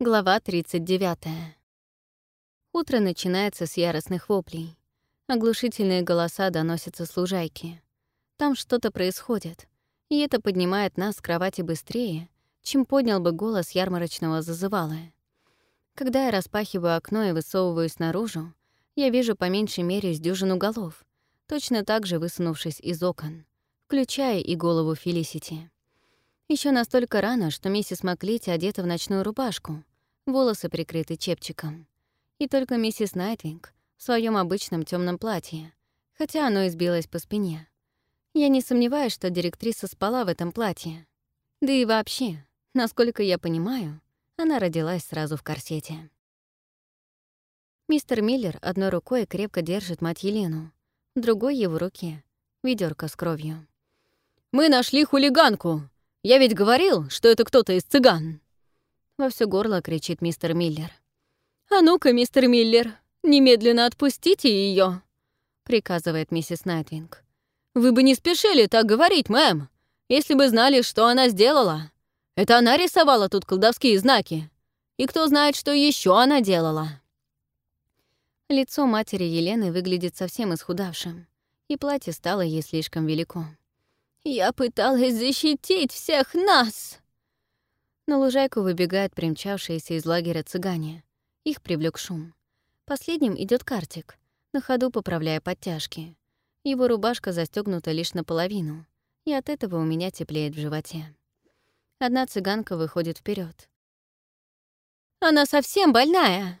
Глава 39. Утро начинается с яростных воплей. Оглушительные голоса доносятся с лужайки. Там что-то происходит, и это поднимает нас с кровати быстрее, чем поднял бы голос ярмарочного зазывала. Когда я распахиваю окно и высовываюсь наружу, я вижу по меньшей мере с дюжину голов, точно так же высунувшись из окон, включая и голову Фелисити. Еще настолько рано, что миссис Маклити одета в ночную рубашку, волосы прикрыты чепчиком. И только миссис Найтвинг в своем обычном темном платье, хотя оно избилось по спине. Я не сомневаюсь, что директриса спала в этом платье. Да и вообще, насколько я понимаю, она родилась сразу в корсете. Мистер Миллер одной рукой крепко держит мать Елену, другой его руке — ведерко с кровью. «Мы нашли хулиганку!» Я ведь говорил, что это кто-то из цыган!» Во все горло кричит мистер Миллер. «А ну-ка, мистер Миллер, немедленно отпустите ее, приказывает миссис Найтвинг. «Вы бы не спешили так говорить, мэм, если бы знали, что она сделала. Это она рисовала тут колдовские знаки. И кто знает, что еще она делала?» Лицо матери Елены выглядит совсем исхудавшим, и платье стало ей слишком велико. Я пыталась защитить всех нас!» На лужайку выбегают примчавшиеся из лагеря цыгане. Их привлек шум. Последним идет картик, на ходу поправляя подтяжки. Его рубашка застегнута лишь наполовину, и от этого у меня теплеет в животе. Одна цыганка выходит вперед. «Она совсем больная!»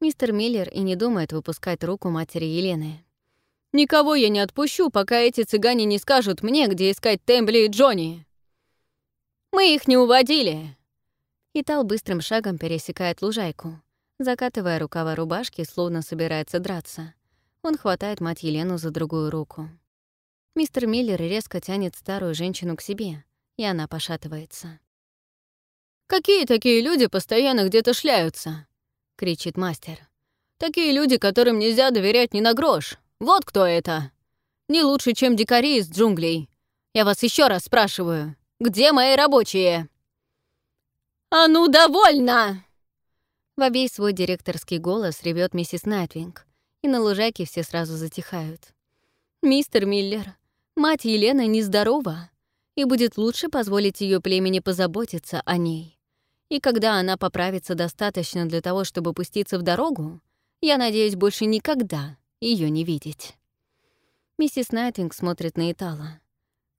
Мистер Миллер и не думает выпускать руку матери Елены. Никого я не отпущу, пока эти цыгане не скажут мне, где искать Тембли и Джонни. Мы их не уводили. Итал быстрым шагом пересекает лужайку, закатывая рукава рубашки, словно собирается драться. Он хватает мать Елену за другую руку. Мистер Миллер резко тянет старую женщину к себе, и она пошатывается. «Какие такие люди постоянно где-то шляются?» — кричит мастер. «Такие люди, которым нельзя доверять ни на грош. Вот кто это. Не лучше, чем дикари из джунглей. Я вас еще раз спрашиваю, где мои рабочие?» «А ну, довольно!» Во весь свой директорский голос ревет миссис Найтвинг, и на лужайке все сразу затихают. «Мистер Миллер, мать Елены нездорова, и будет лучше позволить ее племени позаботиться о ней. И когда она поправится достаточно для того, чтобы пуститься в дорогу, я надеюсь больше никогда ее не видеть. Миссис Найтвинг смотрит на Итала.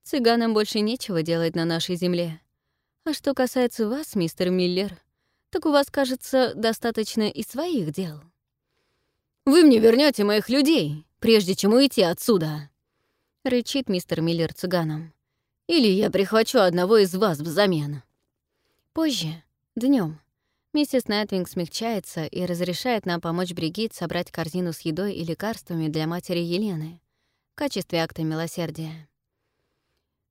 Цыганам больше нечего делать на нашей земле. А что касается вас, мистер Миллер, так у вас, кажется, достаточно и своих дел. «Вы мне вернете моих людей, прежде чем уйти отсюда!» — рычит мистер Миллер цыганам. «Или я прихвачу одного из вас взамен». Позже, днем, Миссис Найтвинг смягчается и разрешает нам помочь Бригит собрать корзину с едой и лекарствами для матери Елены в качестве акта милосердия.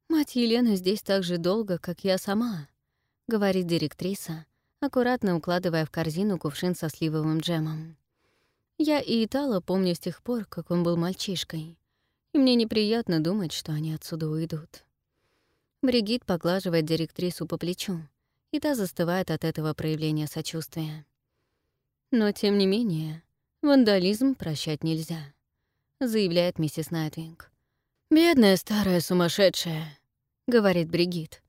«Мать Елены здесь так же долго, как я сама», — говорит директриса, аккуратно укладывая в корзину кувшин со сливовым джемом. «Я и Итала помню с тех пор, как он был мальчишкой, и мне неприятно думать, что они отсюда уйдут». Бригит поглаживает директрису по плечу, и та застывает от этого проявления сочувствия. Но, тем не менее, вандализм прощать нельзя, заявляет миссис Найтвинг. «Бедная старая сумасшедшая», — говорит Бригит.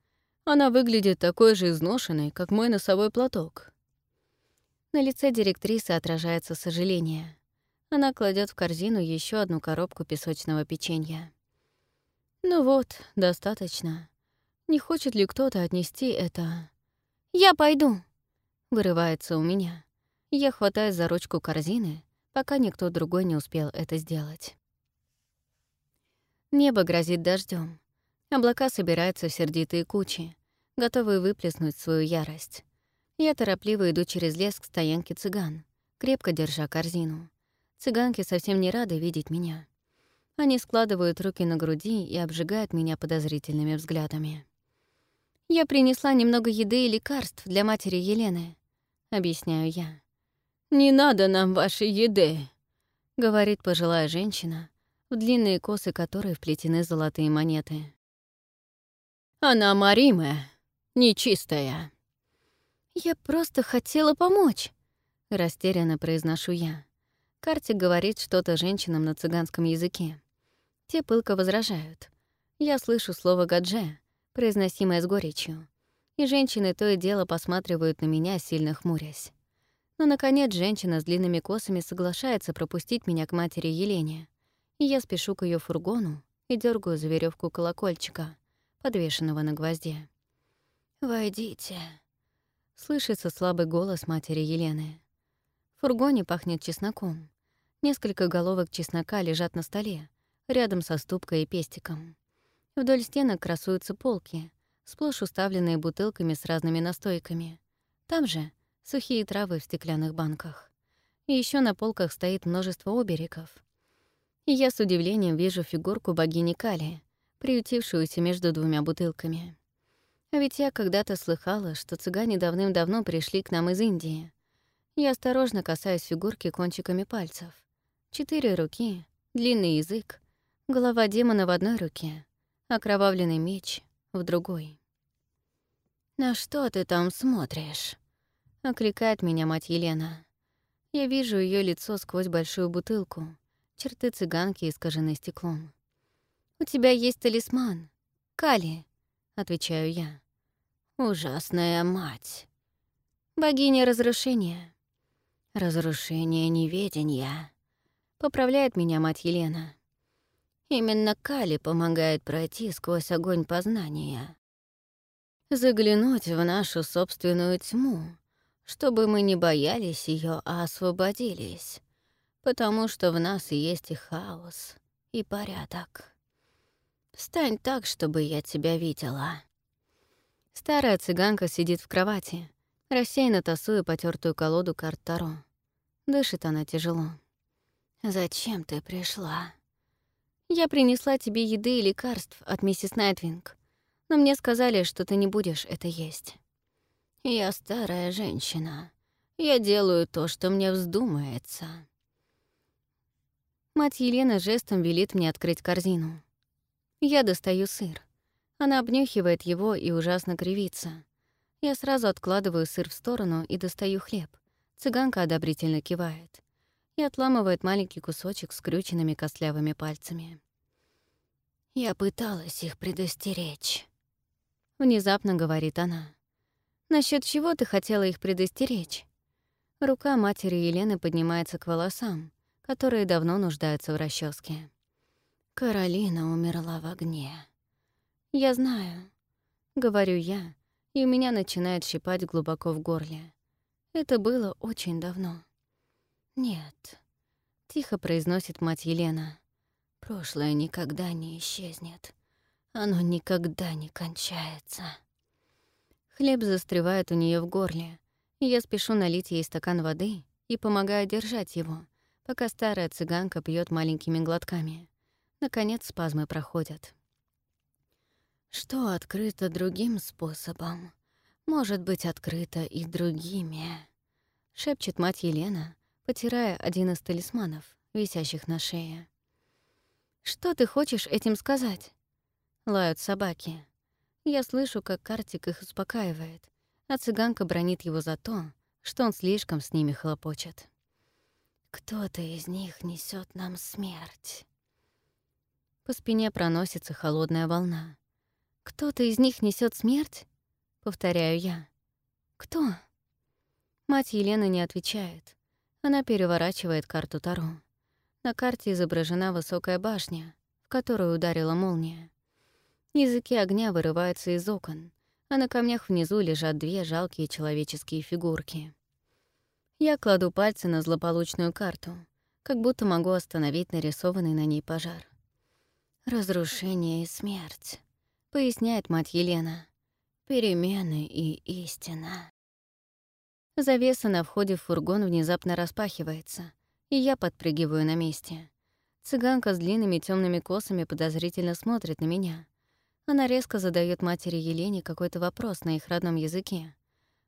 «Она выглядит такой же изношенной, как мой носовой платок». На лице директрисы отражается сожаление. Она кладет в корзину еще одну коробку песочного печенья. «Ну вот, достаточно. Не хочет ли кто-то отнести это «Я пойду», — вырывается у меня. Я хватаю за ручку корзины, пока никто другой не успел это сделать. Небо грозит дождем. Облака собираются в сердитые кучи, готовые выплеснуть свою ярость. Я торопливо иду через лес к стоянке цыган, крепко держа корзину. Цыганки совсем не рады видеть меня. Они складывают руки на груди и обжигают меня подозрительными взглядами. «Я принесла немного еды и лекарств для матери Елены», — объясняю я. «Не надо нам вашей еды», — говорит пожилая женщина, в длинные косы которой вплетены золотые монеты. «Она Мариме, нечистая». «Я просто хотела помочь», — растерянно произношу я. Картик говорит что-то женщинам на цыганском языке. Те пылко возражают. Я слышу слово «гадже», произносимое с горечью, и женщины то и дело посматривают на меня, сильно хмурясь. Но, наконец, женщина с длинными косами соглашается пропустить меня к матери Елене, и я спешу к ее фургону и дергаю за веревку колокольчика, подвешенного на гвозде. «Войдите», — слышится слабый голос матери Елены. В фургоне пахнет чесноком. Несколько головок чеснока лежат на столе, рядом со ступкой и пестиком. Вдоль стенок красуются полки, сплошь уставленные бутылками с разными настойками. Там же сухие травы в стеклянных банках. И еще на полках стоит множество оберегов. И я с удивлением вижу фигурку богини Кали, приютившуюся между двумя бутылками. А ведь я когда-то слыхала, что цыгане давным-давно пришли к нам из Индии. Я осторожно касаюсь фигурки кончиками пальцев. Четыре руки, длинный язык, голова демона в одной руке, окровавленный меч в другой. «На что ты там смотришь?» — окликает меня мать Елена. Я вижу ее лицо сквозь большую бутылку, черты цыганки искажены стеклом. «У тебя есть талисман. Кали», — отвечаю я. «Ужасная мать». «Богиня разрушения». «Разрушение неведения», — поправляет меня мать Елена. Именно Кали помогает пройти сквозь огонь познания. Заглянуть в нашу собственную тьму, чтобы мы не боялись ее, а освободились, потому что в нас есть и хаос, и порядок. Встань так, чтобы я тебя видела. Старая цыганка сидит в кровати, рассеянно тасуя потертую колоду карт Таро. Дышит она тяжело. «Зачем ты пришла?» Я принесла тебе еды и лекарств от миссис Найтвинг, но мне сказали, что ты не будешь это есть. Я старая женщина. Я делаю то, что мне вздумается. Мать Елена жестом велит мне открыть корзину. Я достаю сыр. Она обнюхивает его и ужасно кривится. Я сразу откладываю сыр в сторону и достаю хлеб. Цыганка одобрительно кивает и отламывает маленький кусочек скрюченными костлявыми пальцами. «Я пыталась их предостеречь», — внезапно говорит она. Насчет чего ты хотела их предостеречь?» Рука матери Елены поднимается к волосам, которые давно нуждаются в расческе. «Каролина умерла в огне». «Я знаю», — говорю я, и у меня начинает щипать глубоко в горле. Это было очень давно. «Нет», — тихо произносит мать Елена. «Прошлое никогда не исчезнет. Оно никогда не кончается». Хлеб застревает у нее в горле, я спешу налить ей стакан воды и помогаю держать его, пока старая цыганка пьет маленькими глотками. Наконец спазмы проходят. Что открыто другим способом, может быть открыто и другими, шепчет мать Елена, потирая один из талисманов, висящих на шее. «Что ты хочешь этим сказать?» Лают собаки. Я слышу, как Картик их успокаивает, а цыганка бронит его за то, что он слишком с ними хлопочет. «Кто-то из них несет нам смерть». По спине проносится холодная волна. «Кто-то из них несет смерть?» — повторяю я. «Кто?» Мать Елены не отвечает. Она переворачивает карту Таро. На карте изображена высокая башня, в которую ударила молния. Языки огня вырываются из окон, а на камнях внизу лежат две жалкие человеческие фигурки. Я кладу пальцы на злополучную карту, как будто могу остановить нарисованный на ней пожар. «Разрушение и смерть», — поясняет мать Елена. «Перемены и истина». Завеса на входе в фургон внезапно распахивается, и я подпрыгиваю на месте. Цыганка с длинными темными косами подозрительно смотрит на меня. Она резко задает матери Елене какой-то вопрос на их родном языке.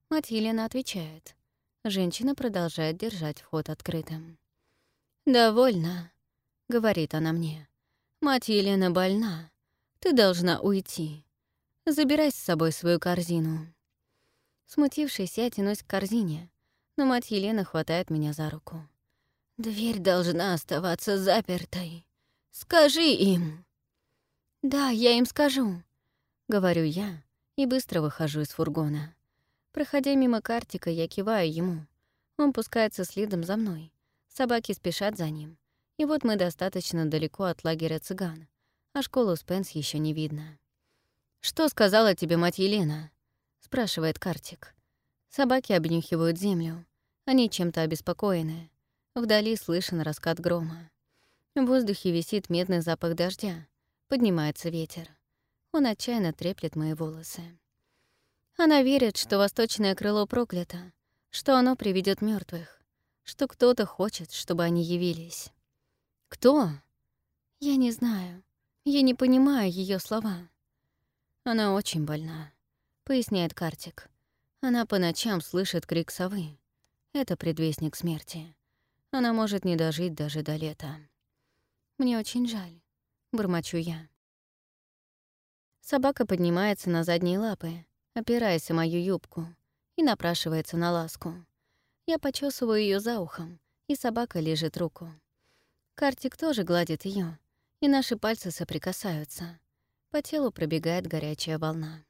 Мать Елена отвечает. Женщина продолжает держать вход открытым. «Довольно», — говорит она мне. «Мать Елена больна. Ты должна уйти. Забирай с собой свою корзину». Смутившись, я тянусь к корзине, но мать Елена хватает меня за руку. «Дверь должна оставаться запертой. Скажи им!» «Да, я им скажу», — говорю я и быстро выхожу из фургона. Проходя мимо Картика, я киваю ему. Он пускается следом за мной. Собаки спешат за ним. И вот мы достаточно далеко от лагеря цыган, а школу Спенс еще не видно. «Что сказала тебе мать Елена?» — спрашивает Картик. Собаки обнюхивают землю. Они чем-то обеспокоены. Вдали слышен раскат грома. В воздухе висит медный запах дождя. Поднимается ветер. Он отчаянно треплет мои волосы. Она верит, что восточное крыло проклято, что оно приведет мертвых, что кто-то хочет, чтобы они явились. Кто? Я не знаю. Я не понимаю ее слова. Она очень больна, поясняет Картик. Она по ночам слышит крик совы. Это предвестник смерти. Она может не дожить даже до лета. Мне очень жаль, бормочу я. Собака поднимается на задние лапы, опираясь о мою юбку, и напрашивается на ласку. Я почесываю ее за ухом, и собака лежит руку. Картик тоже гладит ее, и наши пальцы соприкасаются. По телу пробегает горячая волна.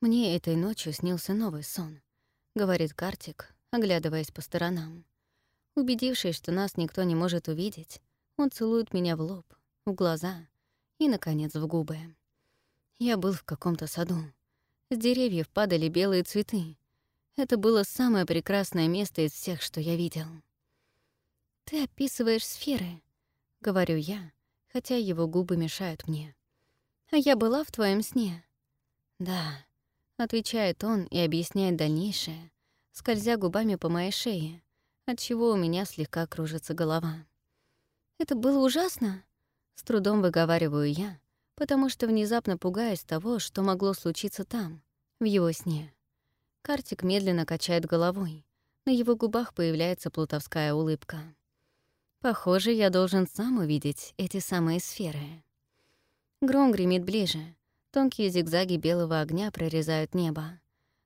«Мне этой ночью снился новый сон», — говорит Картик, оглядываясь по сторонам. Убедившись, что нас никто не может увидеть, он целует меня в лоб, в глаза и, наконец, в губы. Я был в каком-то саду. С деревьев падали белые цветы. Это было самое прекрасное место из всех, что я видел. «Ты описываешь сферы», — говорю я, хотя его губы мешают мне. «А я была в твоем сне?» «Да», Отвечает он и объясняет дальнейшее, скользя губами по моей шее, отчего у меня слегка кружится голова. «Это было ужасно?» С трудом выговариваю я, потому что внезапно пугаюсь того, что могло случиться там, в его сне. Картик медленно качает головой, на его губах появляется плутовская улыбка. Похоже, я должен сам увидеть эти самые сферы. Гром гремит ближе, Тонкие зигзаги белого огня прорезают небо.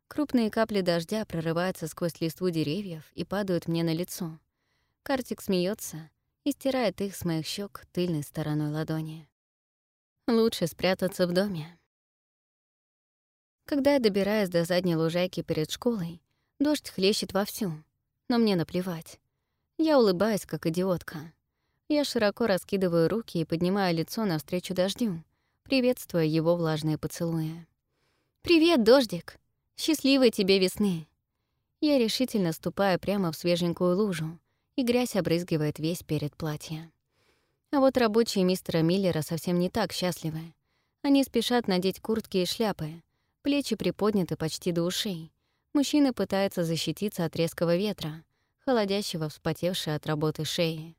Крупные капли дождя прорываются сквозь листву деревьев и падают мне на лицо. Картик смеется и стирает их с моих щек тыльной стороной ладони. Лучше спрятаться в доме. Когда я добираюсь до задней лужайки перед школой, дождь хлещет вовсю, но мне наплевать. Я улыбаюсь, как идиотка. Я широко раскидываю руки и поднимаю лицо навстречу дождю, приветствуя его влажные поцелуи. «Привет, дождик! Счастливой тебе весны!» Я решительно ступаю прямо в свеженькую лужу, и грязь обрызгивает весь перед платья. А вот рабочие мистера Миллера совсем не так счастливы. Они спешат надеть куртки и шляпы, плечи приподняты почти до ушей. Мужчина пытается защититься от резкого ветра, холодящего вспотевшей от работы шеи.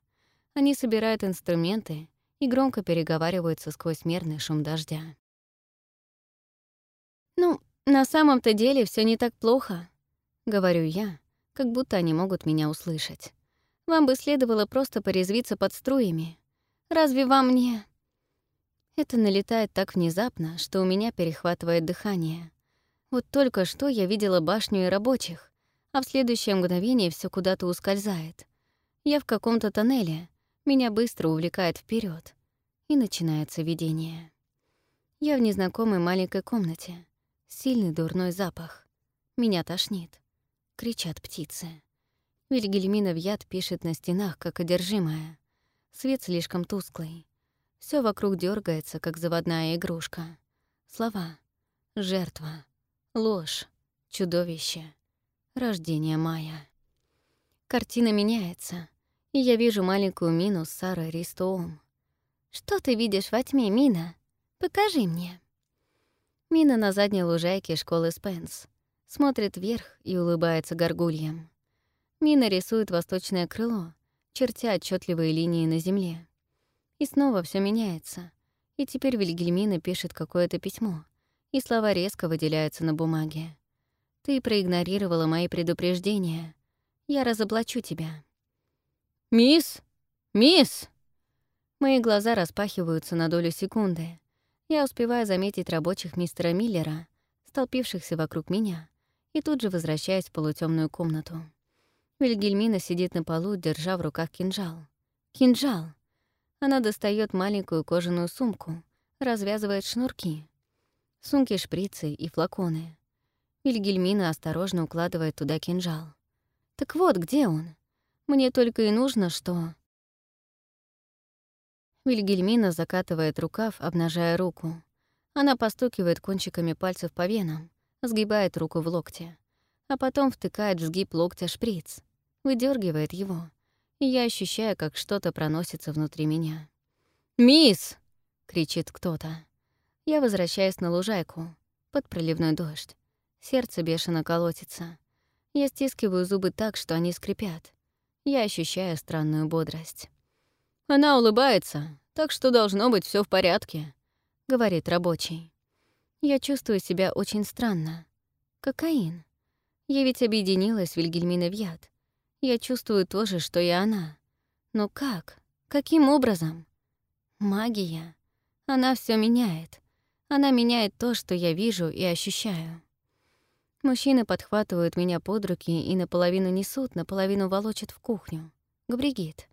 Они собирают инструменты и громко переговариваются сквозь мерный шум дождя. «Ну, на самом-то деле все не так плохо», — говорю я, как будто они могут меня услышать. «Вам бы следовало просто порезвиться под струями. Разве вам не...» Это налетает так внезапно, что у меня перехватывает дыхание. Вот только что я видела башню и рабочих, а в следующее мгновение все куда-то ускользает. Я в каком-то тоннеле, меня быстро увлекает вперед и начинается видение. Я в незнакомой маленькой комнате. Сильный дурной запах. Меня тошнит. Кричат птицы. Вильгельмина в яд пишет на стенах, как одержимая. Свет слишком тусклый. Все вокруг дергается, как заводная игрушка. Слова. Жертва. Ложь. Чудовище. Рождение Мая. Картина меняется, и я вижу маленькую Мину Сара Ристоом. «Что ты видишь во тьме, Мина? Покажи мне». Мина на задней лужайке школы Спенс. Смотрит вверх и улыбается горгульям. Мина рисует восточное крыло, чертя отчетливые линии на земле. И снова все меняется. И теперь Вильгельмина пишет какое-то письмо, и слова резко выделяются на бумаге. «Ты проигнорировала мои предупреждения. Я разоблачу тебя». «Мисс! Мисс!» Мои глаза распахиваются на долю секунды. Я успеваю заметить рабочих мистера Миллера, столпившихся вокруг меня, и тут же возвращаюсь в полутемную комнату. Вильгельмина сидит на полу, держа в руках кинжал. Кинжал! Она достает маленькую кожаную сумку, развязывает шнурки. Сумки, шприцы и флаконы. Вильгельмина осторожно укладывает туда кинжал. Так вот, где он? Мне только и нужно, что... Вильгельмина закатывает рукав, обнажая руку. Она постукивает кончиками пальцев по венам, сгибает руку в локте, а потом втыкает в сгиб локтя шприц, выдергивает его, и я ощущаю, как что-то проносится внутри меня. «Мисс!» — кричит кто-то. Я возвращаюсь на лужайку, под проливной дождь. Сердце бешено колотится. Я стискиваю зубы так, что они скрипят. Я ощущаю странную бодрость. «Она улыбается, так что должно быть все в порядке», — говорит рабочий. Я чувствую себя очень странно. Кокаин. Я ведь объединилась с Вильгельминой в яд. Я чувствую то же, что и она. Но как? Каким образом? Магия. Она все меняет. Она меняет то, что я вижу и ощущаю. Мужчины подхватывают меня под руки и наполовину несут, наполовину волочат в кухню. К Бригит.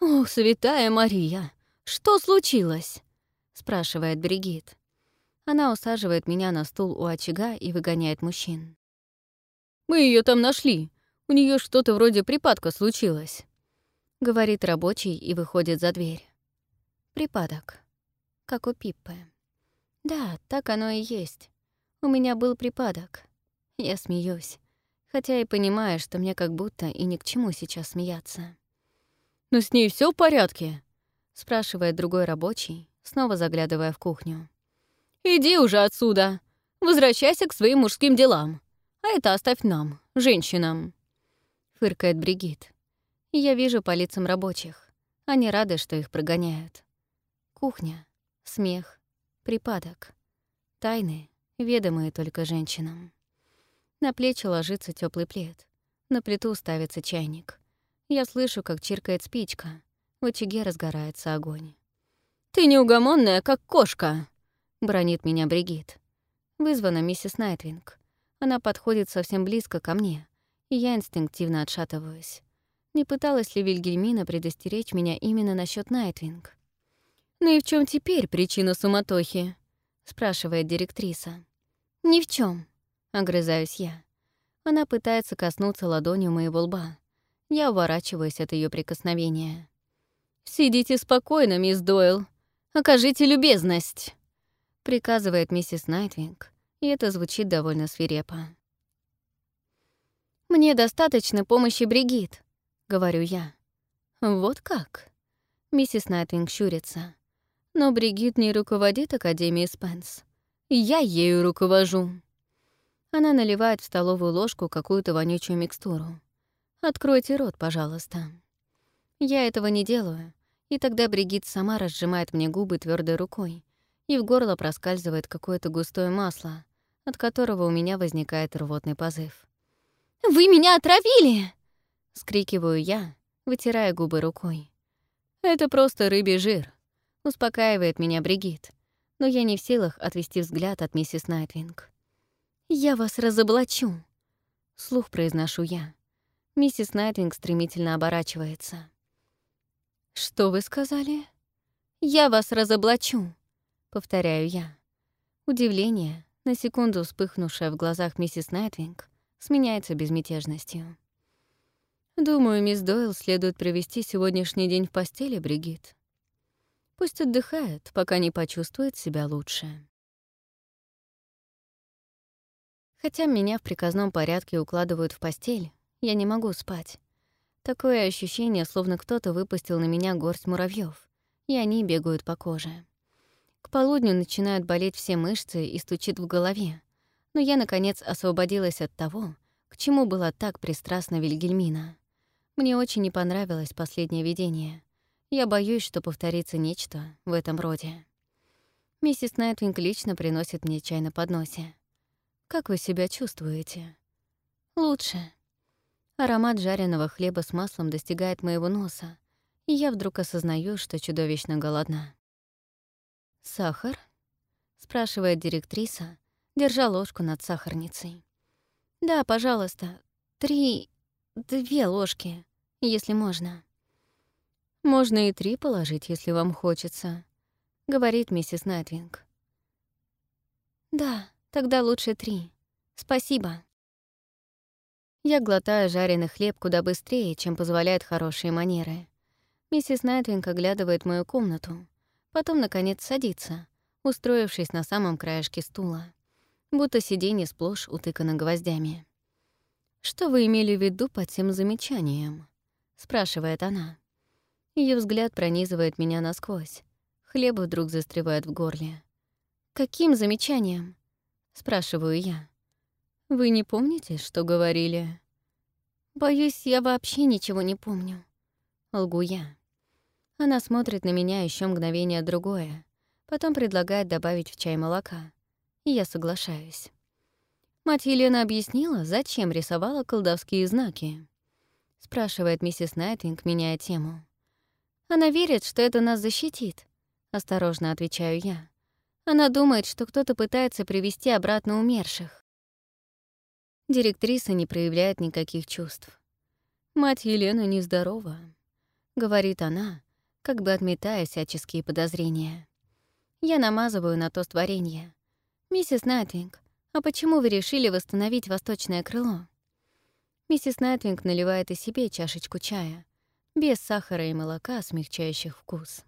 «Ох, святая Мария, что случилось?» — спрашивает Бригит. Она усаживает меня на стул у очага и выгоняет мужчин. «Мы ее там нашли. У нее что-то вроде припадка случилось», — говорит рабочий и выходит за дверь. Припадок. Как у Пиппы. Да, так оно и есть. У меня был припадок. Я смеюсь, хотя и понимаю, что мне как будто и ни к чему сейчас смеяться. «Но с ней все в порядке?» — спрашивает другой рабочий, снова заглядывая в кухню. «Иди уже отсюда. Возвращайся к своим мужским делам. А это оставь нам, женщинам», — фыркает Бригит. Я вижу по лицам рабочих. Они рады, что их прогоняют. Кухня, смех, припадок. Тайны, ведомые только женщинам. На плечи ложится теплый плед. На плиту ставится чайник. Я слышу, как чиркает спичка. В очаге разгорается огонь. «Ты неугомонная, как кошка!» — бранит меня Бригит. Вызвана миссис Найтвинг. Она подходит совсем близко ко мне, и я инстинктивно отшатываюсь. Не пыталась ли Вильгельмина предостеречь меня именно насчет Найтвинг? «Ну и в чем теперь причина суматохи?» — спрашивает директриса. «Ни в чем, огрызаюсь я. Она пытается коснуться ладонью моего лба. Я уворачиваюсь от ее прикосновения. «Сидите спокойно, мисс Дойл. Окажите любезность!» приказывает миссис Найтвинг, и это звучит довольно свирепо. «Мне достаточно помощи Бригит», — говорю я. «Вот как?» Миссис Найтвинг щурится. «Но Бригит не руководит Академией Спенс. Я ею руковожу». Она наливает в столовую ложку какую-то вонючую микстуру. «Откройте рот, пожалуйста». Я этого не делаю, и тогда Бригит сама разжимает мне губы твердой рукой, и в горло проскальзывает какое-то густое масло, от которого у меня возникает рвотный позыв. «Вы меня отравили!» — вскрикиваю я, вытирая губы рукой. «Это просто рыбий жир», — успокаивает меня Бригит, но я не в силах отвести взгляд от миссис Найтвинг. «Я вас разоблачу», — вслух произношу я. Миссис Найтвинг стремительно оборачивается. «Что вы сказали?» «Я вас разоблачу», — повторяю я. Удивление, на секунду вспыхнувшее в глазах миссис Найтвинг, сменяется безмятежностью. «Думаю, мисс Дойл следует провести сегодняшний день в постели, Бригит. Пусть отдыхает, пока не почувствует себя лучше». Хотя меня в приказном порядке укладывают в постель, я не могу спать. Такое ощущение, словно кто-то выпустил на меня горсть муравьев, и они бегают по коже. К полудню начинают болеть все мышцы и стучит в голове. Но я, наконец, освободилась от того, к чему была так пристрастна Вильгельмина. Мне очень не понравилось последнее видение. Я боюсь, что повторится нечто в этом роде. Миссис Найтвинг лично приносит мне чай на подносе. «Как вы себя чувствуете?» «Лучше». Аромат жареного хлеба с маслом достигает моего носа, и я вдруг осознаю, что чудовищно голодна. «Сахар?» — спрашивает директриса, держа ложку над сахарницей. Да, пожалуйста. Три... Две ложки, если можно. Можно и три положить, если вам хочется, говорит миссис Найтвинг. Да, тогда лучше три. Спасибо. Я глотаю жареный хлеб куда быстрее, чем позволяют хорошие манеры. Миссис Найтвинг оглядывает мою комнату, потом, наконец, садится, устроившись на самом краешке стула, будто сиденье сплошь утыкано гвоздями. «Что вы имели в виду под тем замечанием?» — спрашивает она. Ее взгляд пронизывает меня насквозь. Хлеб вдруг застревает в горле. «Каким замечанием?» — спрашиваю я. «Вы не помните, что говорили?» «Боюсь, я вообще ничего не помню». Лгу я. Она смотрит на меня еще мгновение другое, потом предлагает добавить в чай молока. И я соглашаюсь. Мать Елена объяснила, зачем рисовала колдовские знаки. Спрашивает миссис Найтинг, меняя тему. «Она верит, что это нас защитит», — осторожно отвечаю я. «Она думает, что кто-то пытается привести обратно умерших». Директриса не проявляет никаких чувств. «Мать Елена нездорова», — говорит она, как бы отметая всяческие подозрения. Я намазываю на тост варенье. «Миссис Найтвинг, а почему вы решили восстановить восточное крыло?» Миссис Найтвинг наливает и себе чашечку чая, без сахара и молока, смягчающих вкус.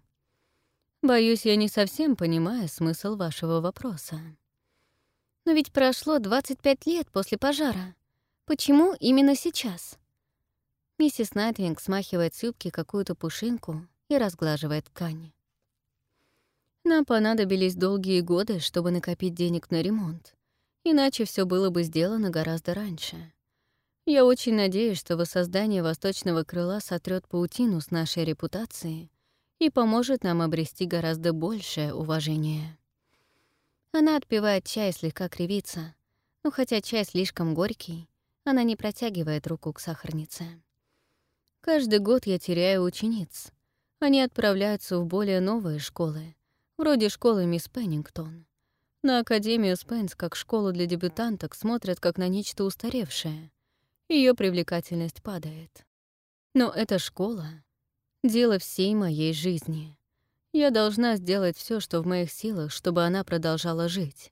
«Боюсь, я не совсем понимаю смысл вашего вопроса». Но ведь прошло 25 лет после пожара. Почему именно сейчас? Миссис Найтвинг смахивает с юбки какую-то пушинку и разглаживает ткань. Нам понадобились долгие годы, чтобы накопить денег на ремонт. Иначе все было бы сделано гораздо раньше. Я очень надеюсь, что воссоздание восточного крыла сотрет паутину с нашей репутации и поможет нам обрести гораздо большее уважение. Она отпивает чай, слегка кривится. Но хотя чай слишком горький, она не протягивает руку к сахарнице. Каждый год я теряю учениц. Они отправляются в более новые школы, вроде школы мисс Пеннингтон. На Академию Спенс как школу для дебютанток смотрят как на нечто устаревшее. Ее привлекательность падает. Но эта школа — дело всей моей жизни. Я должна сделать все, что в моих силах, чтобы она продолжала жить.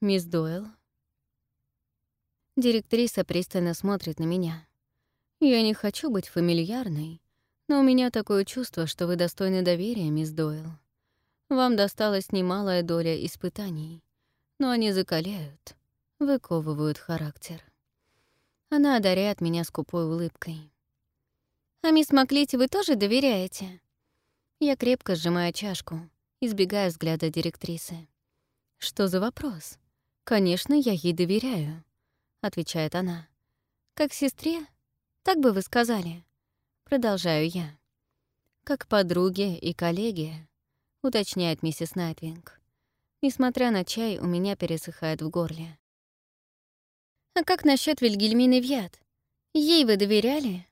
Мисс Дойл. Директриса пристально смотрит на меня. Я не хочу быть фамильярной, но у меня такое чувство, что вы достойны доверия, мисс Дойл. Вам досталась немалая доля испытаний, но они закаляют, выковывают характер. Она одаряет меня скупой улыбкой. «А мисс Маклити вы тоже доверяете?» Я крепко сжимаю чашку, избегая взгляда директрисы. «Что за вопрос? Конечно, я ей доверяю», — отвечает она. «Как сестре? Так бы вы сказали». Продолжаю я. «Как подруге и коллеге», — уточняет миссис Найтвинг. Несмотря на чай, у меня пересыхает в горле. «А как насчет Вильгельмины Вьят? Ей вы доверяли?»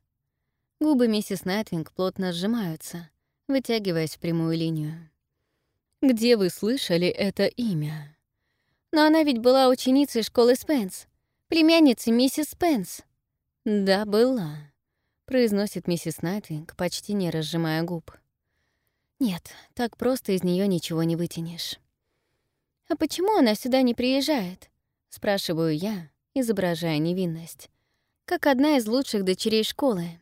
Губы миссис Найтвинг плотно сжимаются, вытягиваясь в прямую линию. «Где вы слышали это имя?» «Но она ведь была ученицей школы Спенс, племянницей миссис Спенс». «Да, была», — произносит миссис Найтвинг, почти не разжимая губ. «Нет, так просто из нее ничего не вытянешь». «А почему она сюда не приезжает?» — спрашиваю я, изображая невинность. «Как одна из лучших дочерей школы».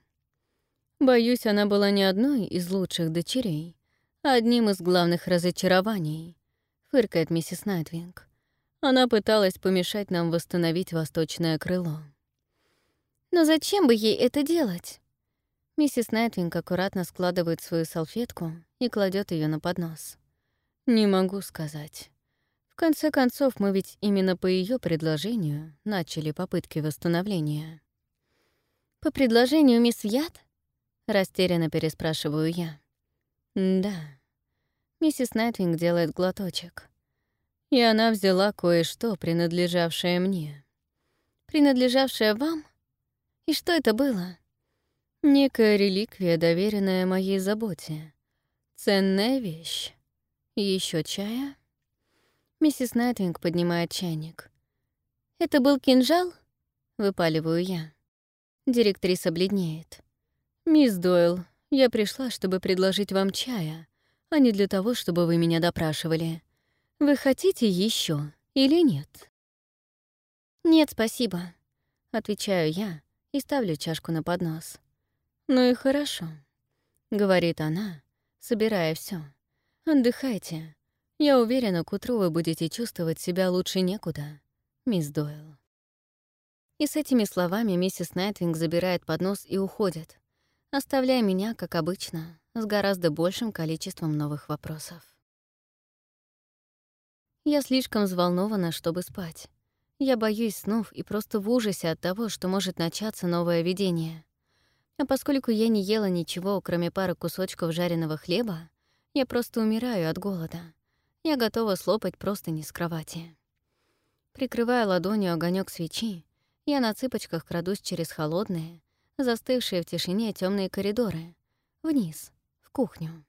Боюсь, она была не одной из лучших дочерей, а одним из главных разочарований, фыркает миссис Найтвинг. Она пыталась помешать нам восстановить восточное крыло. Но зачем бы ей это делать? Миссис Найтвинг аккуратно складывает свою салфетку и кладет ее на поднос. Не могу сказать. В конце концов, мы ведь именно по ее предложению начали попытки восстановления. По предложению мисс Яд? Растерянно переспрашиваю я. «Да». Миссис Найтвинг делает глоточек. И она взяла кое-что, принадлежавшее мне. «Принадлежавшее вам? И что это было?» Некая реликвия, доверенная моей заботе. Ценная вещь. Еще чая? Миссис Найтвинг поднимает чайник. «Это был кинжал?» — выпаливаю я. Директриса бледнеет. «Мисс Дойл, я пришла, чтобы предложить вам чая, а не для того, чтобы вы меня допрашивали. Вы хотите еще или нет?» «Нет, спасибо», — отвечаю я и ставлю чашку на поднос. «Ну и хорошо», — говорит она, собирая все. «Отдыхайте. Я уверена, к утру вы будете чувствовать себя лучше некуда, мисс Дойл». И с этими словами миссис Найтвинг забирает поднос и уходит, оставляя меня, как обычно, с гораздо большим количеством новых вопросов. Я слишком взволнована, чтобы спать. Я боюсь снов и просто в ужасе от того, что может начаться новое видение. А поскольку я не ела ничего, кроме пары кусочков жареного хлеба, я просто умираю от голода. Я готова слопать просто не с кровати. Прикрывая ладонью огонек свечи, я на цыпочках крадусь через холодные, застывшие в тишине темные коридоры, вниз, в кухню.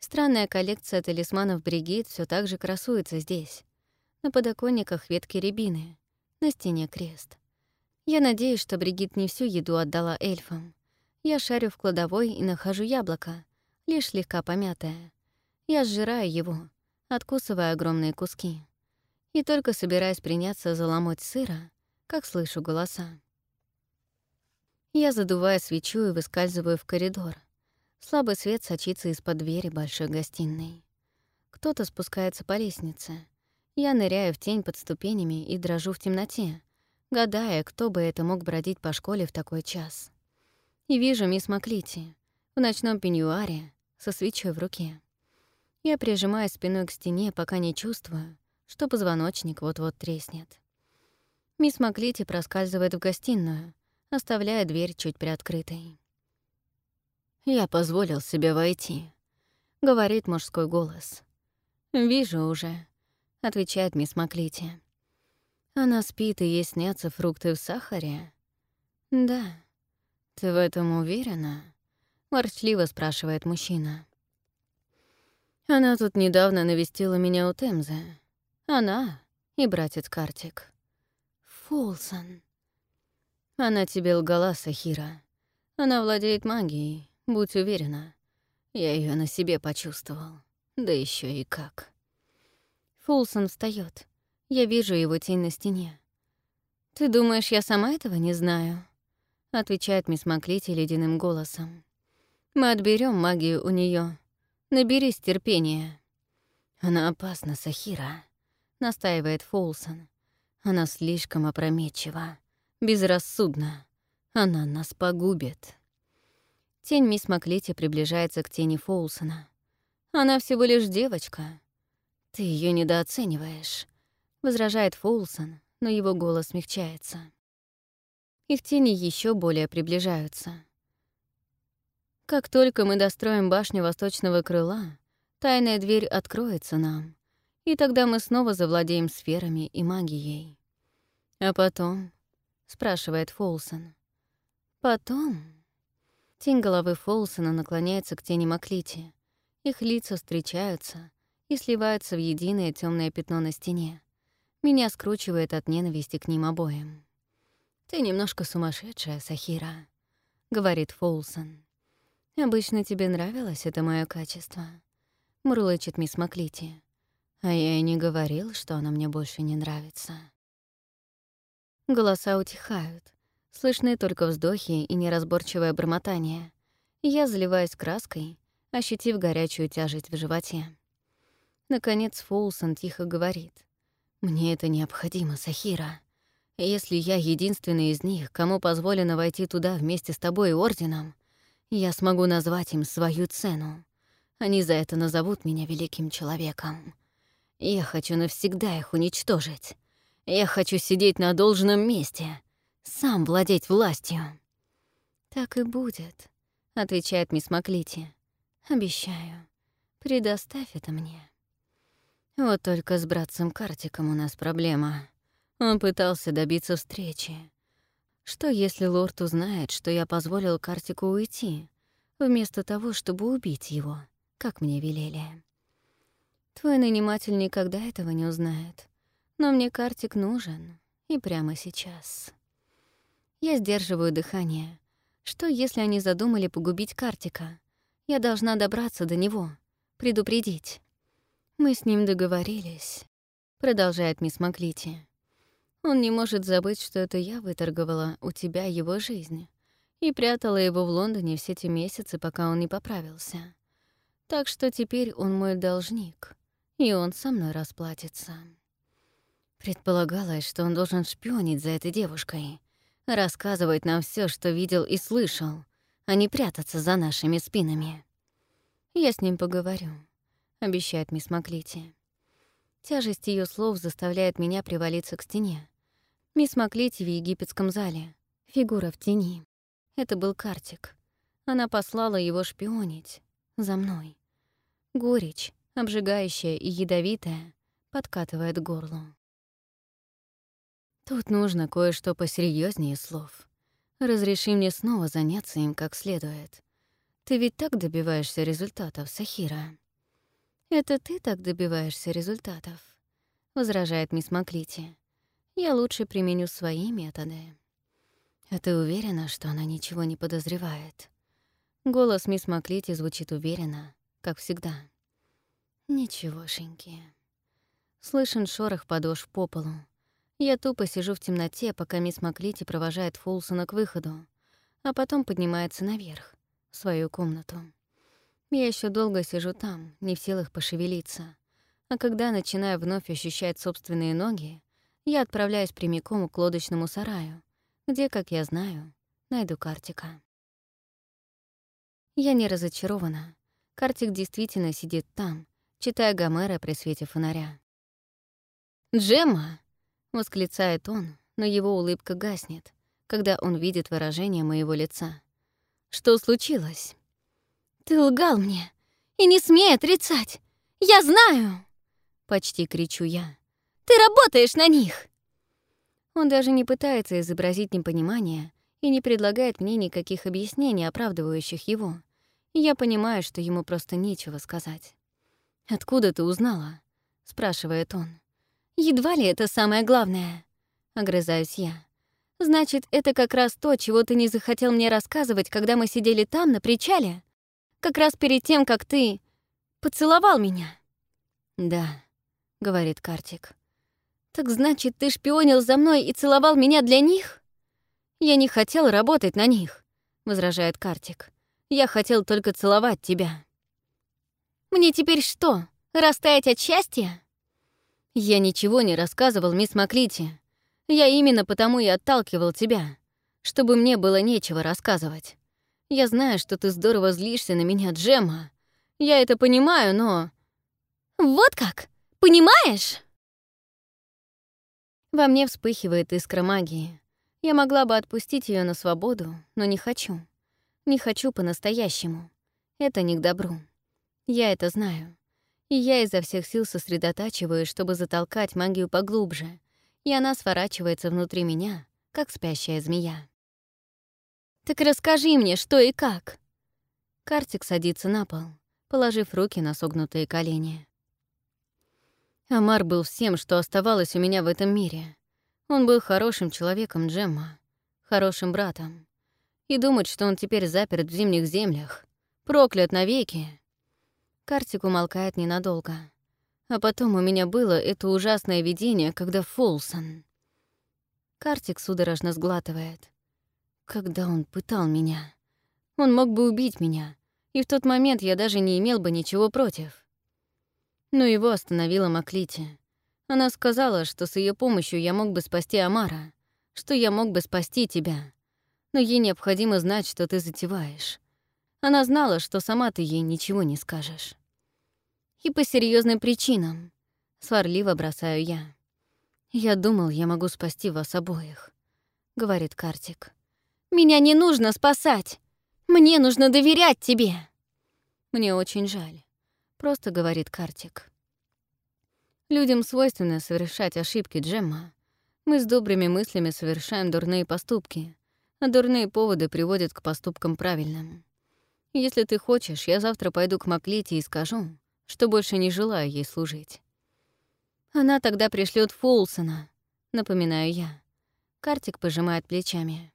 Странная коллекция талисманов Бригит все так же красуется здесь. На подоконниках ветки рябины, на стене крест. Я надеюсь, что Бригит не всю еду отдала эльфам. Я шарю в кладовой и нахожу яблоко, лишь слегка помятое. Я сжираю его, откусывая огромные куски. И только собираясь приняться за ломоть сыра, как слышу голоса. Я задуваю свечу и выскальзываю в коридор. Слабый свет сочится из-под двери большой гостиной. Кто-то спускается по лестнице. Я ныряю в тень под ступенями и дрожу в темноте, гадая, кто бы это мог бродить по школе в такой час. И вижу мисс Маклити в ночном пеньюаре, со свечой в руке. Я прижимаю спиной к стене, пока не чувствую, что позвоночник вот-вот треснет. Мисс Маклити проскальзывает в гостиную, оставляя дверь чуть приоткрытой. «Я позволил себе войти», — говорит мужской голос. «Вижу уже», — отвечает мисс Маклити. «Она спит, и ей снятся фрукты в сахаре?» «Да». «Ты в этом уверена?» — ворчливо спрашивает мужчина. Она тут недавно навестила меня у Темзы. Она и братец Картик. Фулсон. Она тебе лгала, Сахира. Она владеет магией, будь уверена. Я ее на себе почувствовал. Да еще и как. Фулсон встает. Я вижу его тень на стене. «Ты думаешь, я сама этого не знаю?» — отвечает мисс Маклити ледяным голосом. Мы отберем магию у нее. Наберись терпения. Она опасна, Сахира, настаивает Фолсон. Она слишком опрометчива, безрассудна. Она нас погубит. Тень мисс Маклити приближается к тени Фолсона. Она всего лишь девочка. Ты ее недооцениваешь, возражает Фолсон, но его голос смягчается. Их тени еще более приближаются. Как только мы достроим башню восточного крыла, тайная дверь откроется нам, и тогда мы снова завладеем сферами и магией. А потом, — спрашивает Фолсон, — потом... Тень головы Фолсона наклоняется к тени Маклити. Их лица встречаются и сливаются в единое темное пятно на стене. Меня скручивает от ненависти к ним обоим. «Ты немножко сумасшедшая, Сахира», — говорит Фолсон. «Обычно тебе нравилось это мое качество», — мурлычет мисс Маклити. «А я и не говорил, что оно мне больше не нравится». Голоса утихают. Слышны только вздохи и неразборчивое бормотание. Я заливаюсь краской, ощутив горячую тяжесть в животе. Наконец Фулсон тихо говорит. «Мне это необходимо, Сахира. Если я единственный из них, кому позволено войти туда вместе с тобой и Орденом, я смогу назвать им свою цену. Они за это назовут меня великим человеком. Я хочу навсегда их уничтожить. Я хочу сидеть на должном месте, сам владеть властью. «Так и будет», — отвечает мисс Маклити. «Обещаю. Предоставь это мне». Вот только с братцем Картиком у нас проблема. Он пытался добиться встречи, что если лорд узнает, что я позволил Картику уйти, вместо того, чтобы убить его, как мне велели? Твой наниматель никогда этого не узнает. Но мне Картик нужен, и прямо сейчас. Я сдерживаю дыхание. Что, если они задумали погубить Картика? Я должна добраться до него, предупредить. Мы с ним договорились, продолжает мисс Маклити. Он не может забыть, что это я выторговала у тебя его жизнь и прятала его в Лондоне все те месяцы, пока он не поправился. Так что теперь он мой должник, и он со мной расплатится. Предполагалось, что он должен шпионить за этой девушкой, рассказывать нам все, что видел и слышал, а не прятаться за нашими спинами. Я с ним поговорю, обещает мисс Маклити. Тяжесть ее слов заставляет меня привалиться к стене. Мисс Маклити в египетском зале. Фигура в тени. Это был Картик. Она послала его шпионить. За мной. Горечь, обжигающая и ядовитая, подкатывает к горлу. Тут нужно кое-что посерьезнее слов. Разреши мне снова заняться им как следует. Ты ведь так добиваешься результатов, Сахира. Это ты так добиваешься результатов, возражает мисс Маклити. Я лучше применю свои методы. «А ты уверена, что она ничего не подозревает?» Голос мисс Маклити звучит уверенно, как всегда. «Ничегошеньки». Слышен шорох подошв по полу. Я тупо сижу в темноте, пока мисс Маклити провожает Фулсона к выходу, а потом поднимается наверх, в свою комнату. Я еще долго сижу там, не в силах пошевелиться. А когда начинаю вновь ощущать собственные ноги, я отправляюсь прямиком к лодочному сараю, где, как я знаю, найду Картика. Я не разочарована. Картик действительно сидит там, читая Гомера при свете фонаря. «Джемма!» — восклицает он, но его улыбка гаснет, когда он видит выражение моего лица. «Что случилось?» «Ты лгал мне, и не смей отрицать! Я знаю!» — почти кричу я. «Ты работаешь на них!» Он даже не пытается изобразить непонимание и не предлагает мне никаких объяснений, оправдывающих его. Я понимаю, что ему просто нечего сказать. «Откуда ты узнала?» — спрашивает он. «Едва ли это самое главное», — огрызаюсь я. «Значит, это как раз то, чего ты не захотел мне рассказывать, когда мы сидели там, на причале? Как раз перед тем, как ты поцеловал меня?» «Да», — говорит Картик. «Так значит, ты шпионил за мной и целовал меня для них?» «Я не хотел работать на них», — возражает Картик. «Я хотел только целовать тебя». «Мне теперь что, растаять от счастья?» «Я ничего не рассказывал, мисс Маклити. Я именно потому и отталкивал тебя, чтобы мне было нечего рассказывать. Я знаю, что ты здорово злишься на меня, Джема. Я это понимаю, но...» «Вот как? Понимаешь?» Во мне вспыхивает искра магии. Я могла бы отпустить ее на свободу, но не хочу. Не хочу по-настоящему. Это не к добру. Я это знаю. И я изо всех сил сосредотачиваюсь, чтобы затолкать магию поглубже, и она сворачивается внутри меня, как спящая змея. «Так расскажи мне, что и как!» Картик садится на пол, положив руки на согнутые колени. Амар был всем, что оставалось у меня в этом мире. Он был хорошим человеком Джемма, хорошим братом. И думать, что он теперь заперт в зимних землях, проклят навеки. Картик умолкает ненадолго. А потом у меня было это ужасное видение, когда Фолсон... Картик судорожно сглатывает. Когда он пытал меня. Он мог бы убить меня, и в тот момент я даже не имел бы ничего против. Но его остановила Маклити. Она сказала, что с ее помощью я мог бы спасти Амара, что я мог бы спасти тебя. Но ей необходимо знать, что ты затеваешь. Она знала, что сама ты ей ничего не скажешь. И по серьезным причинам. Сварливо бросаю я. «Я думал, я могу спасти вас обоих», — говорит Картик. «Меня не нужно спасать! Мне нужно доверять тебе!» «Мне очень жаль просто говорит Картик. Людям свойственно совершать ошибки, Джемма. Мы с добрыми мыслями совершаем дурные поступки, а дурные поводы приводят к поступкам правильным. Если ты хочешь, я завтра пойду к Маклите и скажу, что больше не желаю ей служить. Она тогда пришлет Фулсона, напоминаю я. Картик пожимает плечами.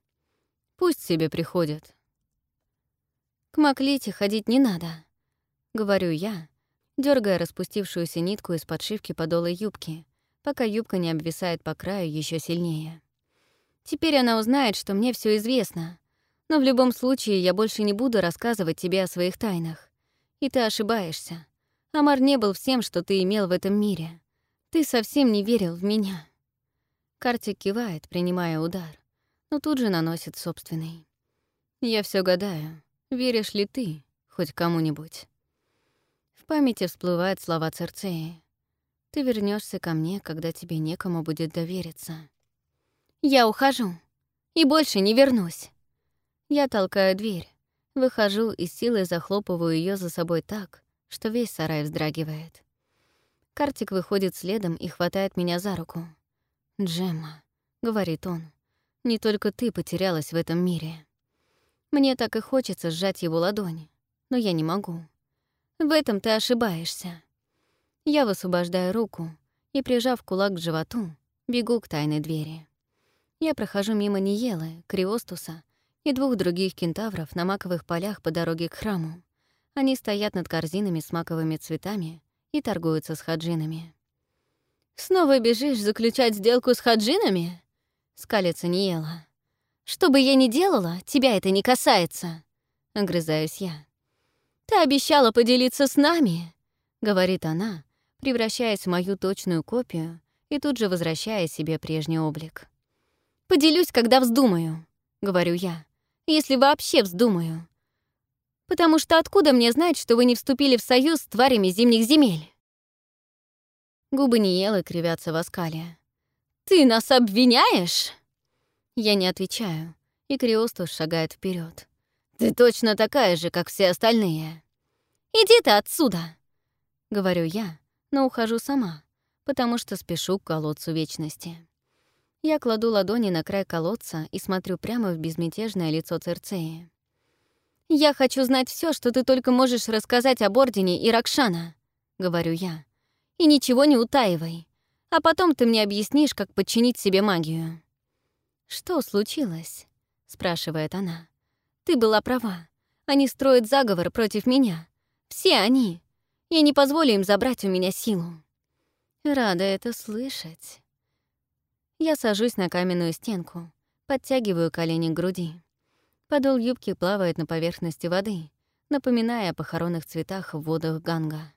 Пусть себе приходят. К Маклите ходить не надо, говорю я, дергая распустившуюся нитку из подшивки подола юбки, пока юбка не обвисает по краю еще сильнее. Теперь она узнает, что мне все известно, но в любом случае я больше не буду рассказывать тебе о своих тайнах. И ты ошибаешься. Амар не был всем, что ты имел в этом мире. Ты совсем не верил в меня. Картик кивает, принимая удар, но тут же наносит собственный. Я все гадаю, веришь ли ты хоть кому-нибудь? В памяти всплывают слова Церцеи. Ты вернешься ко мне, когда тебе некому будет довериться. Я ухожу и больше не вернусь. Я толкаю дверь, выхожу и силой захлопываю ее за собой так, что весь сарай вздрагивает. Картик выходит следом и хватает меня за руку. «Джемма», — говорит он, — «не только ты потерялась в этом мире». Мне так и хочется сжать его ладонь, но я не могу. В этом ты ошибаешься. Я высвобождаю руку и, прижав кулак к животу, бегу к тайной двери. Я прохожу мимо Ниелы, Криостуса и двух других кентавров на маковых полях по дороге к храму. Они стоят над корзинами с маковыми цветами и торгуются с хаджинами. «Снова бежишь заключать сделку с хаджинами?» — скалится Ниела. «Что бы я ни делала, тебя это не касается», — огрызаюсь я. «Ты обещала поделиться с нами», — говорит она, превращаясь в мою точную копию и тут же возвращая себе прежний облик. «Поделюсь, когда вздумаю», — говорю я если вообще вздумаю. Потому что откуда мне знать, что вы не вступили в союз с тварями зимних земель? Губы Ниелы кривятся в оскале. «Ты нас обвиняешь?» Я не отвечаю, и Криостус шагает вперед. «Ты точно такая же, как все остальные». «Иди ты отсюда!» — говорю я, но ухожу сама, потому что спешу к колодцу вечности. Я кладу ладони на край колодца и смотрю прямо в безмятежное лицо Церцеи. «Я хочу знать все, что ты только можешь рассказать об Ордене и Ракшана», — говорю я. «И ничего не утаивай. А потом ты мне объяснишь, как подчинить себе магию». «Что случилось?» — спрашивает она. «Ты была права. Они строят заговор против меня. Все они. Я не позволю им забрать у меня силу». «Рада это слышать». Я сажусь на каменную стенку, подтягиваю колени к груди. Подол юбки плавает на поверхности воды, напоминая о похоронных цветах в водах Ганга.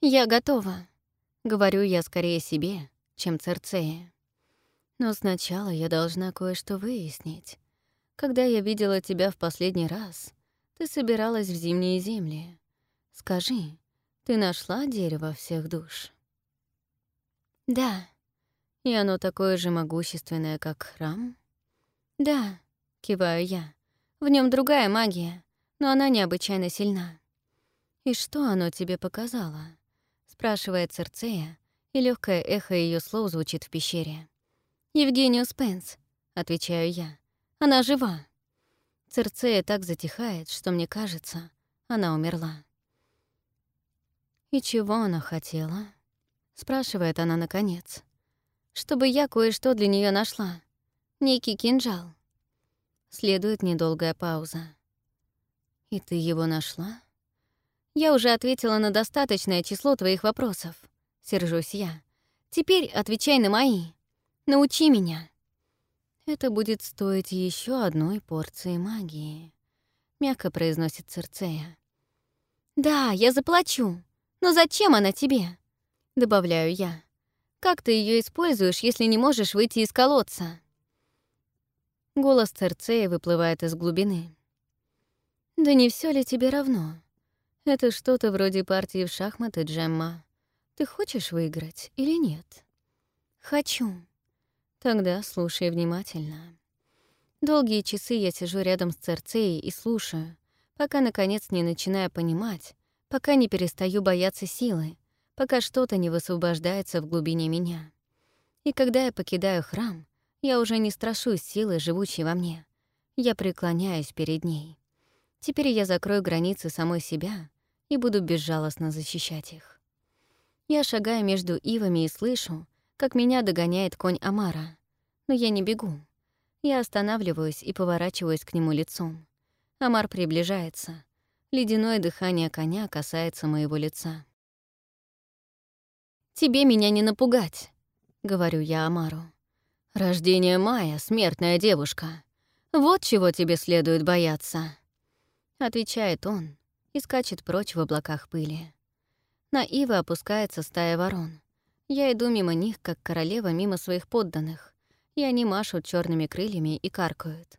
«Я готова», — говорю я скорее себе, чем Церцея. Но сначала я должна кое-что выяснить. Когда я видела тебя в последний раз, ты собиралась в зимние земли. Скажи, ты нашла дерево всех душ? Да, и оно такое же могущественное, как храм? Да, киваю я. В нем другая магия, но она необычайно сильна. И что оно тебе показало? спрашивает Церцея, и легкое эхо ее слов звучит в пещере. Евгению Спенс, отвечаю я. Она жива. Церцея так затихает, что мне кажется, она умерла. «И чего она хотела?» — спрашивает она наконец чтобы я кое-что для нее нашла. Некий кинжал. Следует недолгая пауза. «И ты его нашла?» «Я уже ответила на достаточное число твоих вопросов», — сержусь я. «Теперь отвечай на мои. Научи меня». «Это будет стоить еще одной порции магии», — мягко произносит Церцея. «Да, я заплачу. Но зачем она тебе?» — добавляю я. Как ты ее используешь, если не можешь выйти из колодца?» Голос Церцея выплывает из глубины. «Да не все ли тебе равно? Это что-то вроде партии в шахматы, Джемма. Ты хочешь выиграть или нет?» «Хочу». Тогда слушай внимательно. Долгие часы я сижу рядом с Церцеей и слушаю, пока, наконец, не начинаю понимать, пока не перестаю бояться силы, пока что-то не высвобождается в глубине меня. И когда я покидаю храм, я уже не страшусь силы, живущей во мне. Я преклоняюсь перед ней. Теперь я закрою границы самой себя и буду безжалостно защищать их. Я шагаю между ивами и слышу, как меня догоняет конь Амара. Но я не бегу. Я останавливаюсь и поворачиваюсь к нему лицом. Амар приближается. Ледяное дыхание коня касается моего лица. «Тебе меня не напугать», — говорю я Амару. «Рождение Мая, смертная девушка. Вот чего тебе следует бояться», — отвечает он и скачет прочь в облаках пыли. На Ивы опускается стая ворон. Я иду мимо них, как королева мимо своих подданных, и они машут черными крыльями и каркают.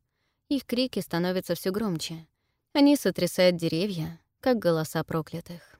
Их крики становятся все громче. Они сотрясают деревья, как голоса проклятых.